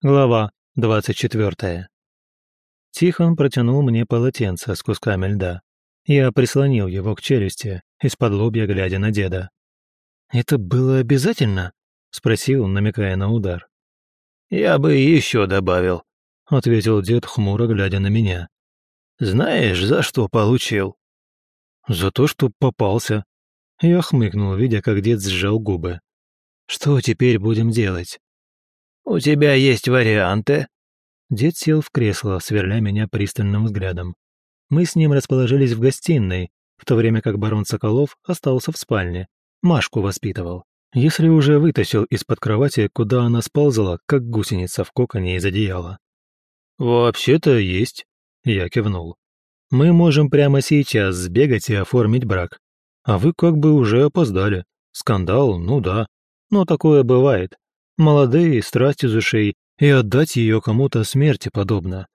Глава 24. Тихон протянул мне полотенце с кусками льда. Я прислонил его к челюсти, из-под лобья глядя на деда. «Это было обязательно?» — спросил, намекая на удар. «Я бы еще добавил», — ответил дед, хмуро глядя на меня. «Знаешь, за что получил?» «За то, что попался». Я хмыкнул, видя, как дед сжал губы. «Что теперь будем делать?» «У тебя есть варианты?» Дед сел в кресло, сверля меня пристальным взглядом. Мы с ним расположились в гостиной, в то время как барон Соколов остался в спальне. Машку воспитывал. Если уже вытащил из-под кровати, куда она сползла, как гусеница в коконе из одеяла. «Вообще-то есть», — я кивнул. «Мы можем прямо сейчас сбегать и оформить брак. А вы как бы уже опоздали. Скандал, ну да. Но такое бывает. Молодые, страсть из ушей, и отдать ее кому-то смерти подобно.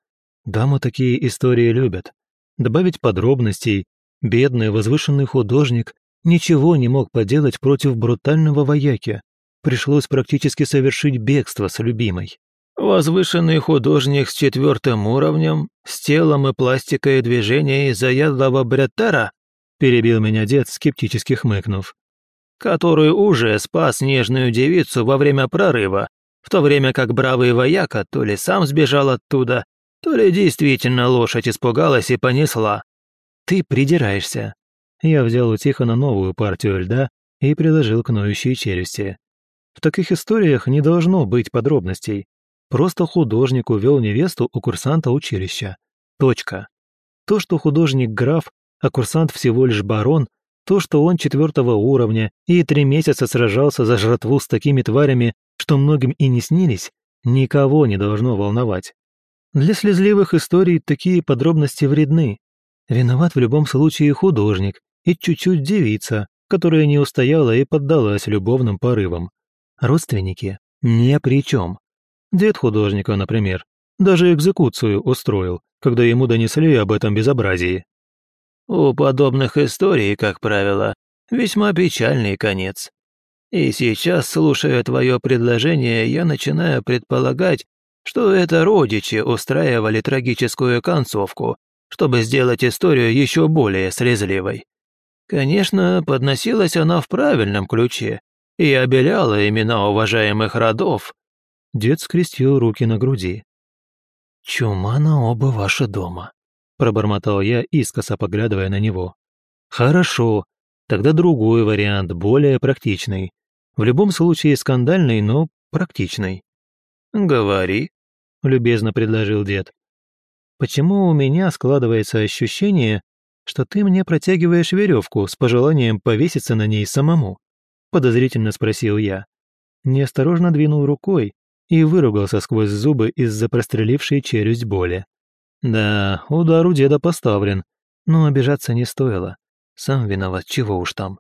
Дамы такие истории любят. Добавить подробностей, бедный возвышенный художник ничего не мог поделать против брутального вояки. Пришлось практически совершить бегство с любимой. «Возвышенный художник с четвертым уровнем, с телом и пластикой движений заядлого бреттера?» перебил меня дед, скептически хмыкнув который уже спас нежную девицу во время прорыва, в то время как бравый вояка то ли сам сбежал оттуда, то ли действительно лошадь испугалась и понесла. «Ты придираешься». Я взял у Тихона новую партию льда и приложил к ноющей челюсти. В таких историях не должно быть подробностей. Просто художник увел невесту у курсанта училища. Точка. То, что художник граф, а курсант всего лишь барон, то, что он четвертого уровня и три месяца сражался за жратву с такими тварями, что многим и не снились, никого не должно волновать. Для слезливых историй такие подробности вредны. Виноват в любом случае художник и чуть-чуть девица, которая не устояла и поддалась любовным порывам. Родственники ни при чем. Дед художника, например, даже экзекуцию устроил, когда ему донесли об этом безобразии. У подобных историй, как правило, весьма печальный конец. И сейчас, слушая твое предложение, я начинаю предполагать, что это родичи устраивали трагическую концовку, чтобы сделать историю еще более слезливой. Конечно, подносилась она в правильном ключе и обеляла имена уважаемых родов. Дед скрестил руки на груди. «Чума на оба ваши дома», пробормотал я, искоса поглядывая на него. «Хорошо, тогда другой вариант, более практичный. В любом случае скандальный, но практичный». «Говори», — любезно предложил дед. «Почему у меня складывается ощущение, что ты мне протягиваешь веревку с пожеланием повеситься на ней самому?» — подозрительно спросил я. Неосторожно двинул рукой и выругался сквозь зубы из-за прострелившей челюсть боли. Да, удар у деда поставлен, но обижаться не стоило. Сам виноват, чего уж там.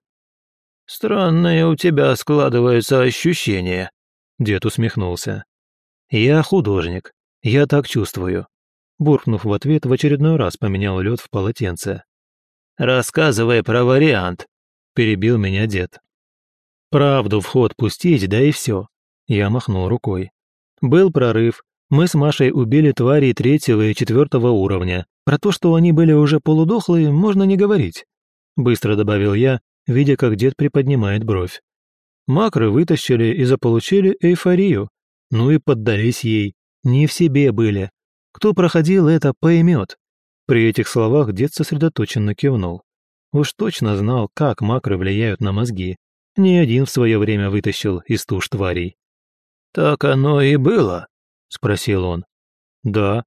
«Странное у тебя складываются ощущения», — дед усмехнулся. «Я художник, я так чувствую». Буркнув в ответ, в очередной раз поменял лед в полотенце. «Рассказывай про вариант», — перебил меня дед. «Правду в ход пустить, да и все». Я махнул рукой. Был прорыв, мы с Машей убили твари третьего и четвертого уровня. Про то, что они были уже полудохлые, можно не говорить. Быстро добавил я, видя, как дед приподнимает бровь. Макры вытащили и заполучили эйфорию. Ну и поддались ей. Не в себе были. Кто проходил это, поймет. При этих словах дед сосредоточенно кивнул. Уж точно знал, как макры влияют на мозги. Ни один в свое время вытащил из туш тварей. «Так оно и было», спросил он. Да,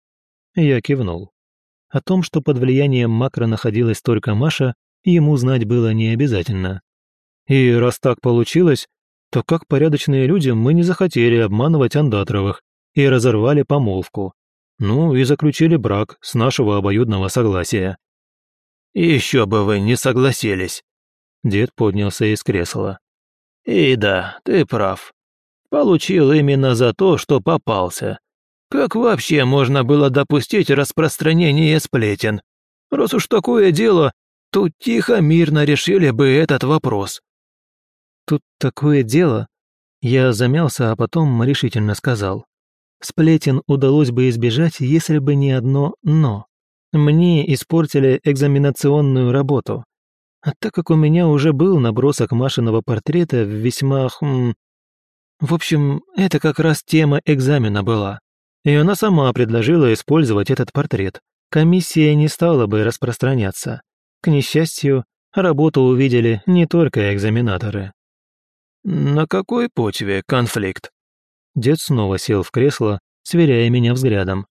я кивнул. О том, что под влиянием макро находилась только Маша, ему знать было не обязательно. И раз так получилось, то как порядочные люди мы не захотели обманывать Андатровых и разорвали помолвку. Ну и заключили брак с нашего обоюдного согласия. «Еще бы вы не согласились!» Дед поднялся из кресла. «И да, ты прав. Получил именно за то, что попался. Как вообще можно было допустить распространение сплетен? Раз уж такое дело, то тихо, мирно решили бы этот вопрос. Тут такое дело. Я замялся, а потом решительно сказал. Сплетен удалось бы избежать, если бы не одно «но». Мне испортили экзаменационную работу. А так как у меня уже был набросок Машиного портрета в весьма... Хм... В общем, это как раз тема экзамена была. И она сама предложила использовать этот портрет. Комиссия не стала бы распространяться. К несчастью, работу увидели не только экзаменаторы. «На какой почве конфликт?» Дед снова сел в кресло, сверяя меня взглядом.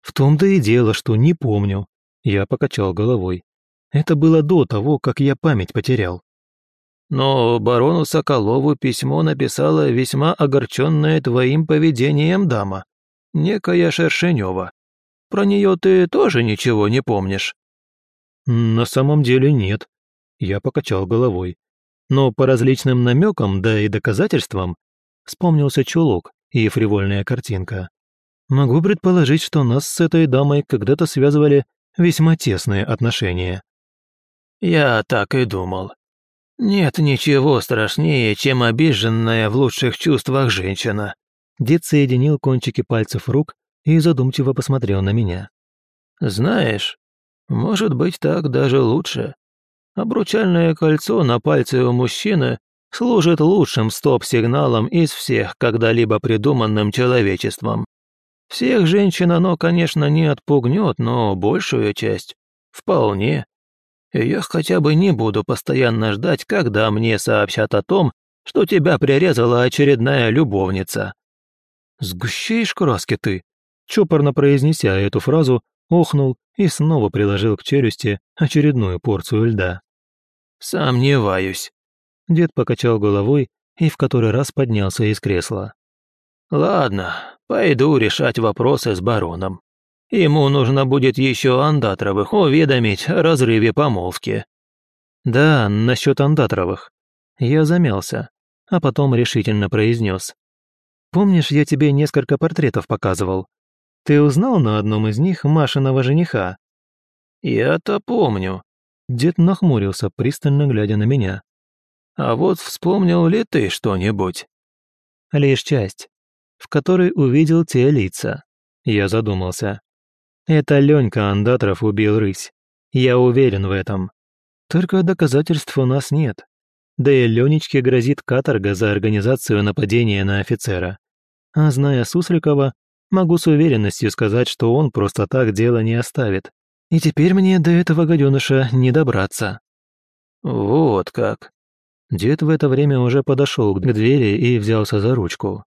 «В том-то и дело, что не помню». Я покачал головой. Это было до того, как я память потерял. Но барону Соколову письмо написала весьма огорченная твоим поведением дама, некая Шершенева. Про нее ты тоже ничего не помнишь?» «На самом деле нет», — я покачал головой. Но по различным намекам, да и доказательствам, вспомнился чулок и фривольная картинка. Могу предположить, что нас с этой дамой когда-то связывали весьма тесные отношения. «Я так и думал. Нет ничего страшнее, чем обиженная в лучших чувствах женщина». Дед соединил кончики пальцев рук и задумчиво посмотрел на меня. «Знаешь, может быть так даже лучше. Обручальное кольцо на пальце у мужчины служит лучшим стоп-сигналом из всех когда-либо придуманным человечеством. Всех женщин оно, конечно, не отпугнет, но большую часть – вполне. И я хотя бы не буду постоянно ждать, когда мне сообщат о том, что тебя прирезала очередная любовница. «Сгущаешь краски ты?» Чопорно произнеся эту фразу, охнул и снова приложил к челюсти очередную порцию льда. «Сомневаюсь». Дед покачал головой и в который раз поднялся из кресла. «Ладно, пойду решать вопросы с бароном. Ему нужно будет еще Андатровых уведомить о разрыве помолвки». «Да, насчет Андатровых». Я замялся, а потом решительно произнес. «Помнишь, я тебе несколько портретов показывал? Ты узнал на одном из них Машиного жениха?» «Я-то помню». Дед нахмурился, пристально глядя на меня. «А вот вспомнил ли ты что-нибудь?» «Лишь часть в которой увидел те лица. Я задумался. Это Ленька Андатров убил рысь. Я уверен в этом. Только доказательств у нас нет. Да и Ленечке грозит каторга за организацию нападения на офицера. А зная Сусликова, могу с уверенностью сказать, что он просто так дело не оставит. И теперь мне до этого гаденыша не добраться. Вот как. Дед в это время уже подошел к двери и взялся за ручку.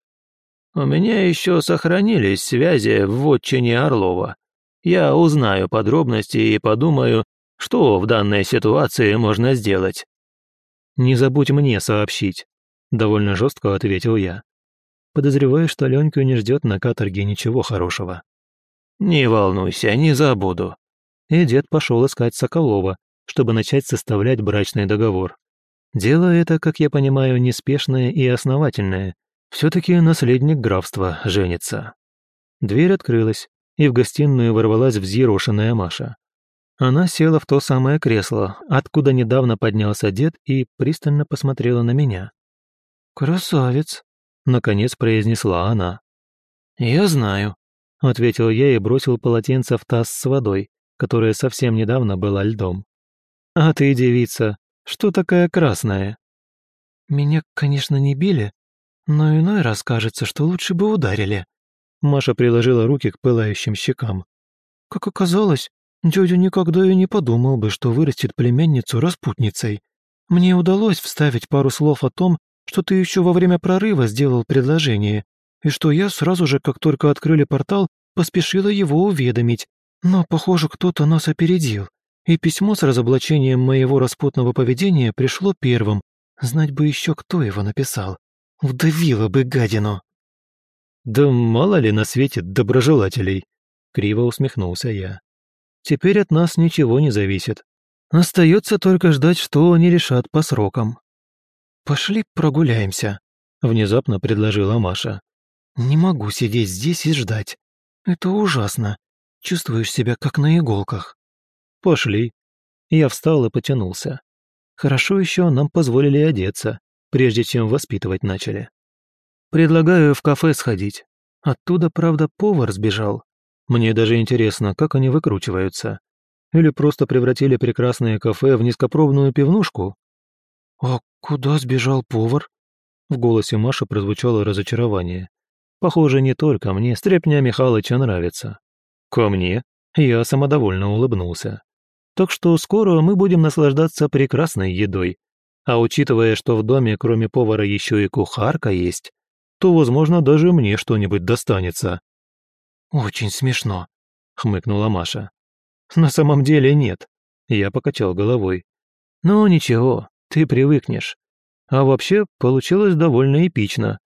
У меня еще сохранились связи в вотчине Орлова. Я узнаю подробности и подумаю, что в данной ситуации можно сделать». «Не забудь мне сообщить», — довольно жестко ответил я. Подозреваю, что Леньку не ждет на каторге ничего хорошего. «Не волнуйся, не забуду». И дед пошел искать Соколова, чтобы начать составлять брачный договор. Дело это, как я понимаю, неспешное и основательное, все-таки наследник графства женится. Дверь открылась, и в гостиную ворвалась взъерошенная Маша. Она села в то самое кресло, откуда недавно поднялся дед и пристально посмотрела на меня. «Красавец», — наконец произнесла она. «Я знаю», — ответил я и бросил полотенце в таз с водой, которая совсем недавно была льдом. «А ты, девица, что такая красная?» «Меня, конечно, не били, но иной раз кажется, что лучше бы ударили. Маша приложила руки к пылающим щекам. Как оказалось, дядя никогда и не подумал бы, что вырастет племянницу распутницей. Мне удалось вставить пару слов о том, что ты еще во время прорыва сделал предложение, и что я сразу же, как только открыли портал, поспешила его уведомить. Но, похоже, кто-то нас опередил, и письмо с разоблачением моего распутного поведения пришло первым. Знать бы еще, кто его написал. Вдавила бы гадину. Да мало ли на свете доброжелателей, криво усмехнулся я. Теперь от нас ничего не зависит. Остается только ждать, что они решат по срокам. Пошли прогуляемся, внезапно предложила Маша. Не могу сидеть здесь и ждать. Это ужасно. Чувствуешь себя как на иголках. Пошли. Я встал и потянулся. Хорошо еще нам позволили одеться прежде чем воспитывать начали. Предлагаю в кафе сходить. Оттуда, правда, повар сбежал. Мне даже интересно, как они выкручиваются. Или просто превратили прекрасное кафе в низкопробную пивнушку? «А куда сбежал повар?» В голосе Маши прозвучало разочарование. Похоже, не только мне Стрепня Михайловича нравится. Ко мне я самодовольно улыбнулся. Так что скоро мы будем наслаждаться прекрасной едой. А учитывая, что в доме кроме повара еще и кухарка есть, то, возможно, даже мне что-нибудь достанется». «Очень смешно», — хмыкнула Маша. «На самом деле нет», — я покачал головой. «Ну ничего, ты привыкнешь. А вообще, получилось довольно эпично.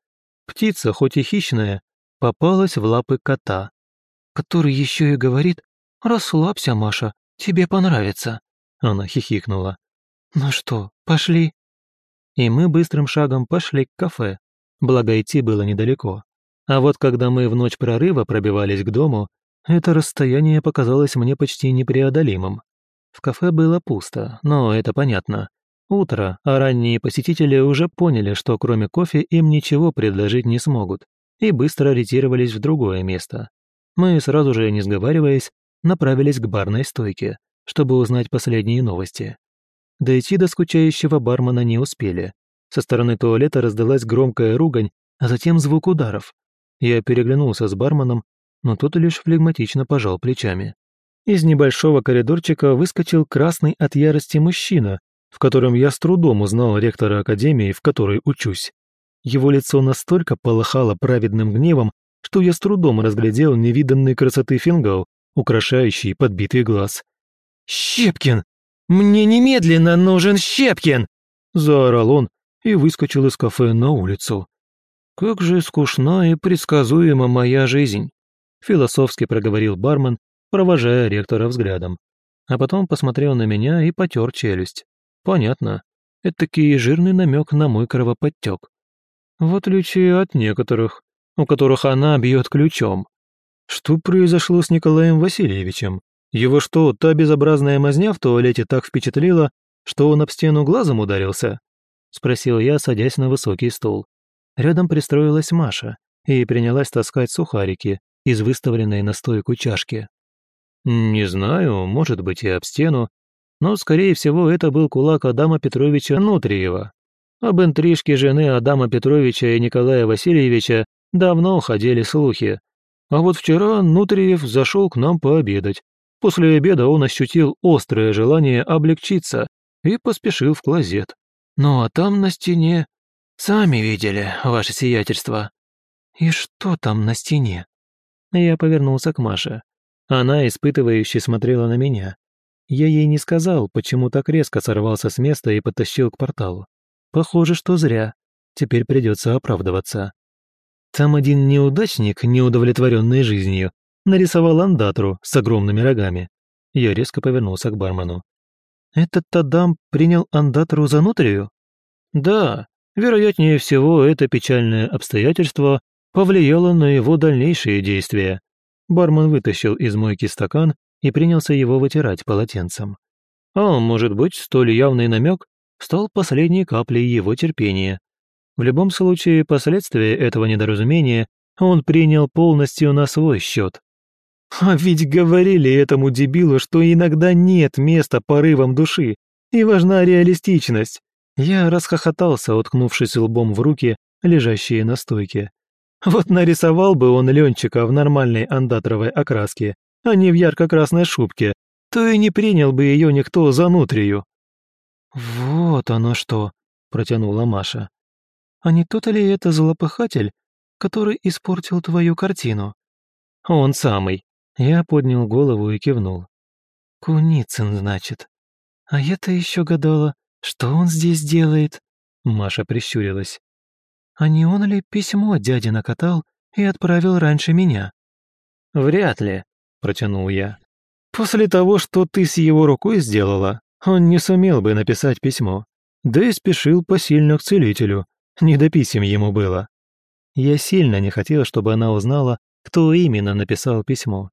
Птица, хоть и хищная, попалась в лапы кота, который еще и говорит «Расслабься, Маша, тебе понравится». Она хихикнула. «Ну что, пошли?» И мы быстрым шагом пошли к кафе, благо идти было недалеко. А вот когда мы в ночь прорыва пробивались к дому, это расстояние показалось мне почти непреодолимым. В кафе было пусто, но это понятно. Утро, а ранние посетители уже поняли, что кроме кофе им ничего предложить не смогут, и быстро ретировались в другое место. Мы, сразу же не сговариваясь, направились к барной стойке, чтобы узнать последние новости. Дойти до скучающего бармена не успели. Со стороны туалета раздалась громкая ругань, а затем звук ударов. Я переглянулся с барменом, но тот лишь флегматично пожал плечами. Из небольшого коридорчика выскочил красный от ярости мужчина в котором я с трудом узнал ректора академии, в которой учусь. Его лицо настолько полыхало праведным гневом, что я с трудом разглядел невиданной красоты фингал, украшающий подбитый глаз. «Щепкин! Мне немедленно нужен Щепкин!» – заорал он и выскочил из кафе на улицу. «Как же скучна и предсказуема моя жизнь!» – философски проговорил бармен, провожая ректора взглядом. А потом посмотрел на меня и потер челюсть. Понятно. Это таки жирный намек на мой кровоподтек. В отличие от некоторых, у которых она бьет ключом. Что произошло с Николаем Васильевичем? Его что, та безобразная мазня в туалете так впечатлила, что он об стену глазом ударился? Спросил я, садясь на высокий стул. Рядом пристроилась Маша и принялась таскать сухарики из выставленной на стойку чашки. Не знаю, может быть и об стену, но, скорее всего, это был кулак Адама Петровича Нутриева. Об интрижке жены Адама Петровича и Николая Васильевича давно ходили слухи. А вот вчера Нутриев зашел к нам пообедать. После обеда он ощутил острое желание облегчиться и поспешил в клозет. Ну а там на стене... Сами видели, ваше сиятельство. И что там на стене? Я повернулся к Маше. Она испытывающе смотрела на меня. Я ей не сказал, почему так резко сорвался с места и подтащил к порталу. Похоже, что зря. Теперь придется оправдываться. Там один неудачник, неудовлетворенный жизнью, нарисовал андатру с огромными рогами. Я резко повернулся к бармену. «Этот Тадам принял андатру за нутрию?» «Да, вероятнее всего, это печальное обстоятельство повлияло на его дальнейшие действия». Бармен вытащил из мойки стакан и принялся его вытирать полотенцем. А, может быть, столь явный намек стал последней каплей его терпения. В любом случае, последствия этого недоразумения он принял полностью на свой счет. А ведь говорили этому дебилу, что иногда нет места порывам души, и важна реалистичность. Я расхохотался, уткнувшись лбом в руки, лежащие на стойке. Вот нарисовал бы он Ленчика в нормальной андатровой окраске, а не в ярко-красной шубке, то и не принял бы ее никто за нутрию». «Вот оно что», — протянула Маша. «А не тот ли это злопыхатель, который испортил твою картину?» «Он самый». Я поднял голову и кивнул. «Куницын, значит. А я-то еще гадала, что он здесь делает?» Маша прищурилась. «А не он ли письмо дяде накатал и отправил раньше меня?» «Вряд ли», – протянул я. «После того, что ты с его рукой сделала, он не сумел бы написать письмо. Да и спешил посильно к целителю. Не до писем ему было. Я сильно не хотел, чтобы она узнала, кто именно написал письмо.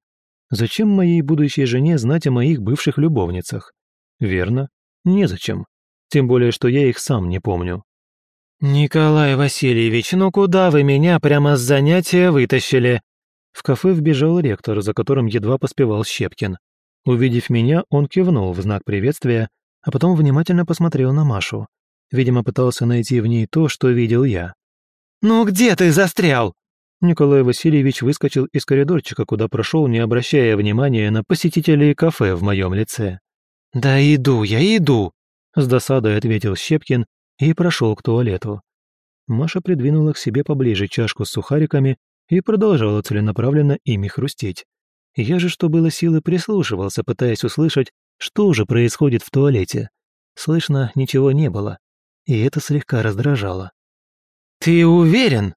Зачем моей будущей жене знать о моих бывших любовницах? Верно, незачем. Тем более, что я их сам не помню. «Николай Васильевич, ну куда вы меня прямо с занятия вытащили?» В кафе вбежал ректор, за которым едва поспевал Щепкин. Увидев меня, он кивнул в знак приветствия, а потом внимательно посмотрел на Машу. Видимо, пытался найти в ней то, что видел я. «Ну где ты застрял?» Николай Васильевич выскочил из коридорчика, куда прошел, не обращая внимания на посетителей кафе в моем лице. «Да иду я, иду!» С досадой ответил Щепкин и прошел к туалету. Маша придвинула к себе поближе чашку с сухариками и продолжала целенаправленно ими хрустеть. Я же, что было силы, прислушивался, пытаясь услышать, что же происходит в туалете. Слышно ничего не было, и это слегка раздражало. «Ты уверен?»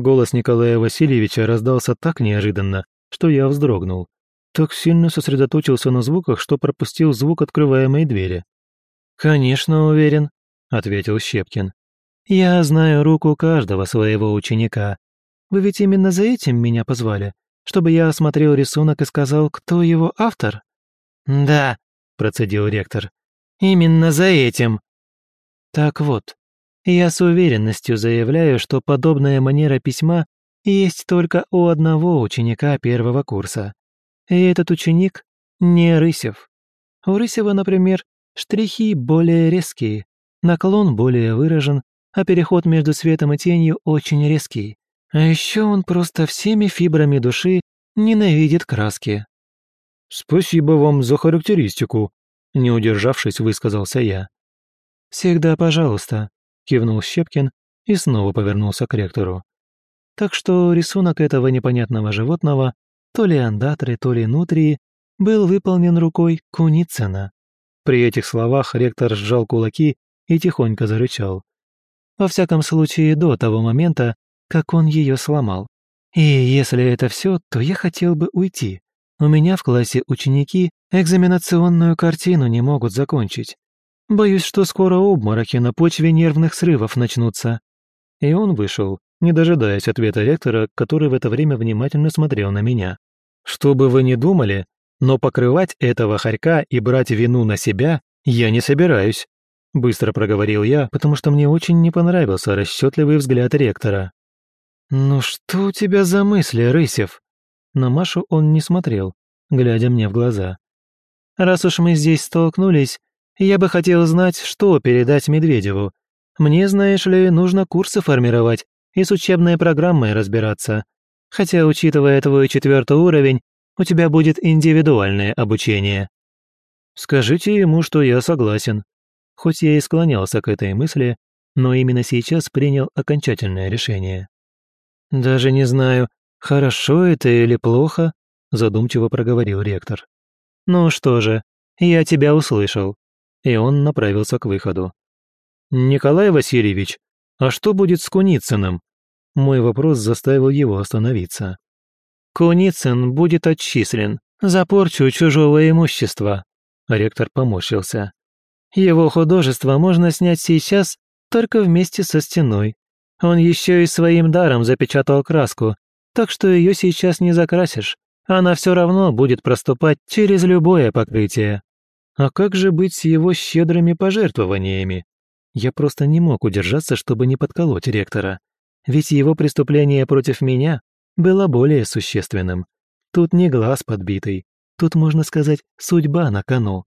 Голос Николая Васильевича раздался так неожиданно, что я вздрогнул. Так сильно сосредоточился на звуках, что пропустил звук открываемой двери. «Конечно уверен», — ответил Щепкин. «Я знаю руку каждого своего ученика. Вы ведь именно за этим меня позвали? Чтобы я осмотрел рисунок и сказал, кто его автор?» «Да», — процедил ректор. «Именно за этим». «Так вот, я с уверенностью заявляю, что подобная манера письма есть только у одного ученика первого курса. И этот ученик не Рысев. У Рысева, например, штрихи более резкие, наклон более выражен, а переход между светом и тенью очень резкий. А еще он просто всеми фибрами души ненавидит краски. «Спасибо вам за характеристику», — не удержавшись, высказался я. «Всегда пожалуйста», — кивнул Щепкин и снова повернулся к ректору. Так что рисунок этого непонятного животного, то ли андатры, то ли нутрии, был выполнен рукой Куницына. При этих словах ректор сжал кулаки и тихонько зарычал. Во всяком случае, до того момента, как он ее сломал. И если это все, то я хотел бы уйти. У меня в классе ученики экзаменационную картину не могут закончить. Боюсь, что скоро обмороки на почве нервных срывов начнутся». И он вышел, не дожидаясь ответа ректора, который в это время внимательно смотрел на меня. «Что бы вы ни думали, но покрывать этого хорька и брать вину на себя я не собираюсь», быстро проговорил я, потому что мне очень не понравился расчетливый взгляд ректора. «Ну что у тебя за мысли, Рысев?» На Машу он не смотрел, глядя мне в глаза. «Раз уж мы здесь столкнулись, я бы хотел знать, что передать Медведеву. Мне, знаешь ли, нужно курсы формировать и с учебной программой разбираться. Хотя, учитывая твой четвертый уровень, у тебя будет индивидуальное обучение». «Скажите ему, что я согласен». Хоть я и склонялся к этой мысли, но именно сейчас принял окончательное решение. «Даже не знаю, хорошо это или плохо», – задумчиво проговорил ректор. «Ну что же, я тебя услышал». И он направился к выходу. «Николай Васильевич, а что будет с Куницыным?» Мой вопрос заставил его остановиться. «Куницын будет отчислен за порчу чужого имущества», – ректор поморщился. «Его художество можно снять сейчас только вместе со стеной, он еще и своим даром запечатал краску, так что ее сейчас не закрасишь. Она все равно будет проступать через любое покрытие. А как же быть с его щедрыми пожертвованиями? Я просто не мог удержаться, чтобы не подколоть ректора. Ведь его преступление против меня было более существенным. Тут не глаз подбитый, тут, можно сказать, судьба на кону.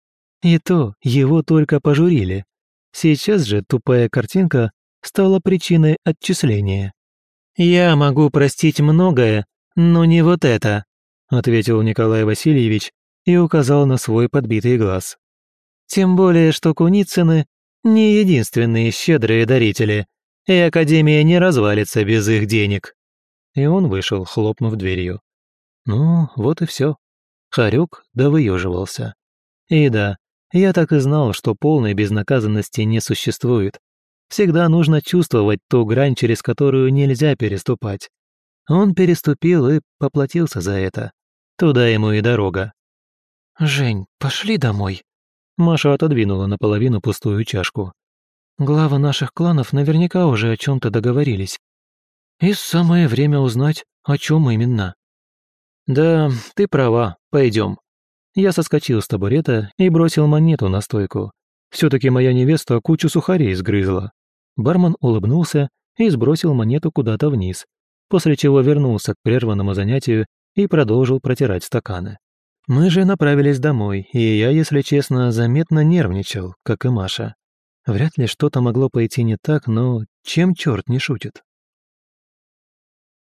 И то его только пожурили. Сейчас же тупая картинка стала причиной отчисления. «Я могу простить многое, но не вот это», ответил Николай Васильевич и указал на свой подбитый глаз. «Тем более, что Куницыны не единственные щедрые дарители, и Академия не развалится без их денег». И он вышел, хлопнув дверью. Ну, вот и все. Харюк довыеживался. И да, я так и знал, что полной безнаказанности не существует. Всегда нужно чувствовать ту грань, через которую нельзя переступать. Он переступил и поплатился за это. Туда ему и дорога. «Жень, пошли домой». Маша отодвинула наполовину пустую чашку. «Главы наших кланов наверняка уже о чем то договорились. И самое время узнать, о чем именно». «Да, ты права, пойдем». Я соскочил с табурета и бросил монету на стойку. все таки моя невеста кучу сухарей сгрызла. Бармен улыбнулся и сбросил монету куда-то вниз, после чего вернулся к прерванному занятию и продолжил протирать стаканы. Мы же направились домой, и я, если честно, заметно нервничал, как и Маша. Вряд ли что-то могло пойти не так, но чем черт не шутит?